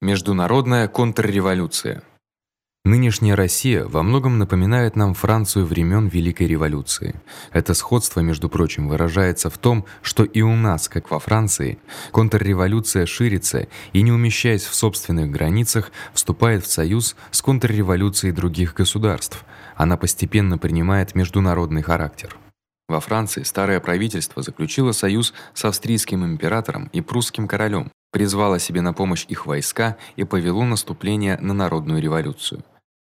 Международная контрреволюция. Нынешняя Россия во многом напоминает нам Францию времен Великой революции. Это сходство, между прочим, выражается в том, что и у нас, как во Франции, контрреволюция ширится и не умещаясь в собственных границах, вступает в союз с контрреволюцией других государств. Она постепенно принимает международный характер. Во Франции старое правительство заключило союз с австрийским императором и прусским королем, призвало себе на помощь их войска и повело наступление на народную революцию.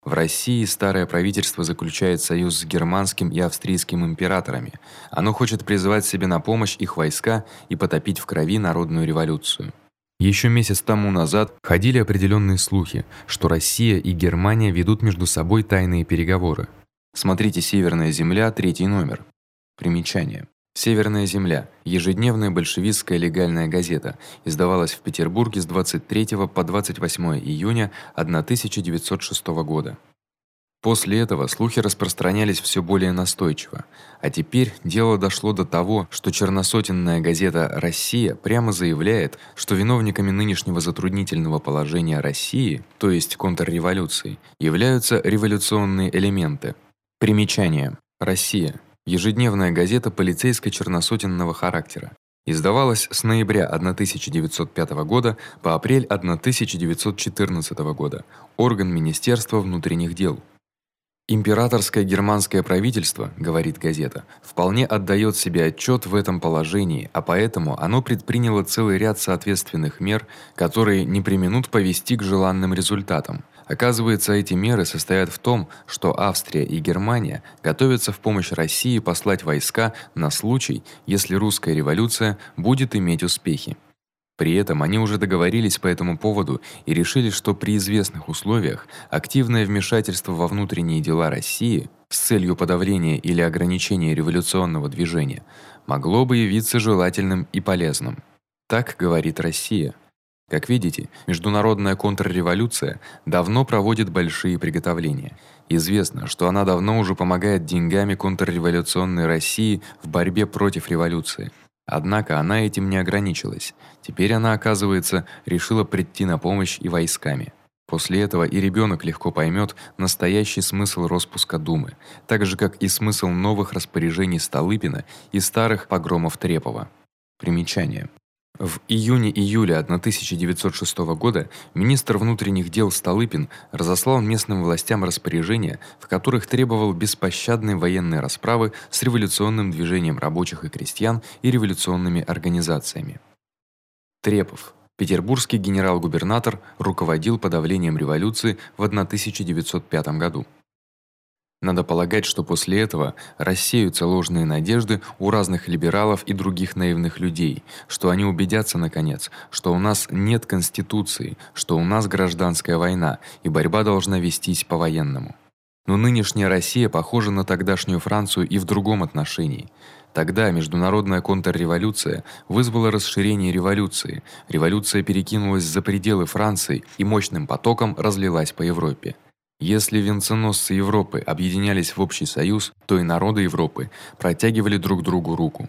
В России старое правительство заключает союз с германским и австрийским императорами. Оно хочет призвать себе на помощь их войска и потопить в крови народную революцию. Ещё месяц тому назад ходили определённые слухи, что Россия и Германия ведут между собой тайные переговоры. Смотрите Северная земля, третий номер. Примечание: Северная земля ежедневная большевистская легальная газета, издавалась в Петербурге с 23 по 28 июня 1906 года. После этого слухи распространялись всё более настойчиво, а теперь дело дошло до того, что черносотенная газета Россия прямо заявляет, что виновниками нынешнего затруднительного положения России, то есть контрреволюции, являются революционные элементы. Примечание: Россия ежедневная газета полицейско-черносотенного характера. Издавалась с ноября 1905 года по апрель 1914 года. Орган Министерства внутренних дел. Императорское германское правительство, говорит газета, вполне отдаёт себе отчёт в этом положении, а поэтому оно предприняло целый ряд соответственных мер, которые не преминут повести к желанным результатам. Оказывается, эти меры состоят в том, что Австрия и Германия готовятся в помощь России послать войска на случай, если русская революция будет иметь успехи. При этом они уже договорились по этому поводу и решили, что при известных условиях активное вмешательство во внутренние дела России с целью подавления или ограничения революционного движения могло бы явиться желательным и полезным. Так говорит Россия. Как видите, международная контрреволюция давно проводит большие приготовления. Известно, что она давно уже помогает деньгами контрреволюционной России в борьбе против революции. Однако она этим не ограничилась. Теперь она, оказывается, решила прийти на помощь и войсками. После этого и ребёнок легко поймёт настоящий смысл распуска Думы, так же как и смысл новых распоряжений Столыпина и старых погромов Трепова. Примечание: в июне-июле 1906 года министр внутренних дел Столыпин разослал местным властям распоряжения, в которых требовал беспощадной военной расправы с революционным движением рабочих и крестьян и революционными организациями. Трепов, петербургский генерал-губернатор, руководил подавлением революции в 1905 году. Надо полагать, что после этого рассеются ложные надежды у разных либералов и других наивных людей, что они убедятся наконец, что у нас нет конституции, что у нас гражданская война, и борьба должна вестись по-военному. Но нынешняя Россия похожа на тогдашнюю Францию и в другом отношении. Тогда международная контрреволюция вызвала расширение революции. Революция перекинулась за пределы Франции и мощным потоком разлилась по Европе. Если венценосцы Европы объединялись в общий союз, то и народы Европы протягивали друг другу руку.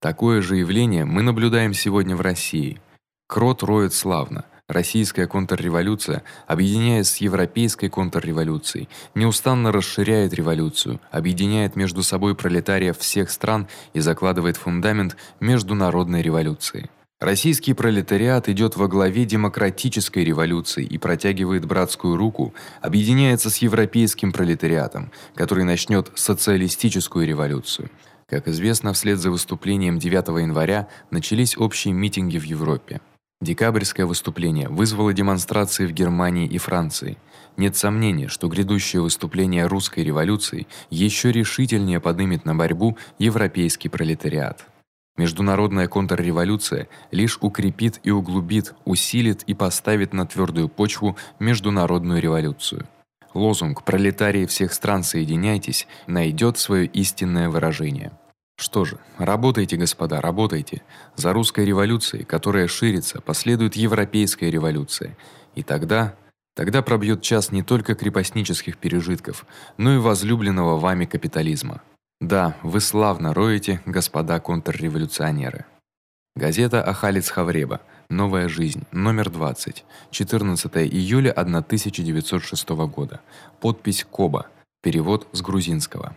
Такое же явление мы наблюдаем сегодня в России. Крот роет славно. Российская контрреволюция, объединяясь с европейской контрреволюцией, неустанно расширяет революцию, объединяет между собой пролетариев всех стран и закладывает фундамент международной революции. Российский пролетариат идёт во главе демократической революции и протягивает братскую руку, объединяется с европейским пролетариатом, который начнёт социалистическую революцию. Как известно, вслед за выступлением 9 января начались общие митинги в Европе. Декабрьское выступление вызвало демонстрации в Германии и Франции. Нет сомнения, что грядущее выступление русской революции ещё решительнее поднимет на борьбу европейский пролетариат. Международная контрреволюция лишь укрепит и углубит, усилит и поставит на твёрдую почву международную революцию. Лозунг пролетарии всех стран соединяйтесь найдёт своё истинное выражение. Что же, работайте, господа, работайте. За русской революцией, которая ширится, последует европейская революция. И тогда тогда пробьёт час не только крепостнических пережитков, но и возлюбленного вами капитализма. Да, вы славно роете, господа контрреволюционеры. Газета Ахалец Хавреба, Новая жизнь, номер 20, 14 июля 1906 года. Подпись Коба. Перевод с грузинского.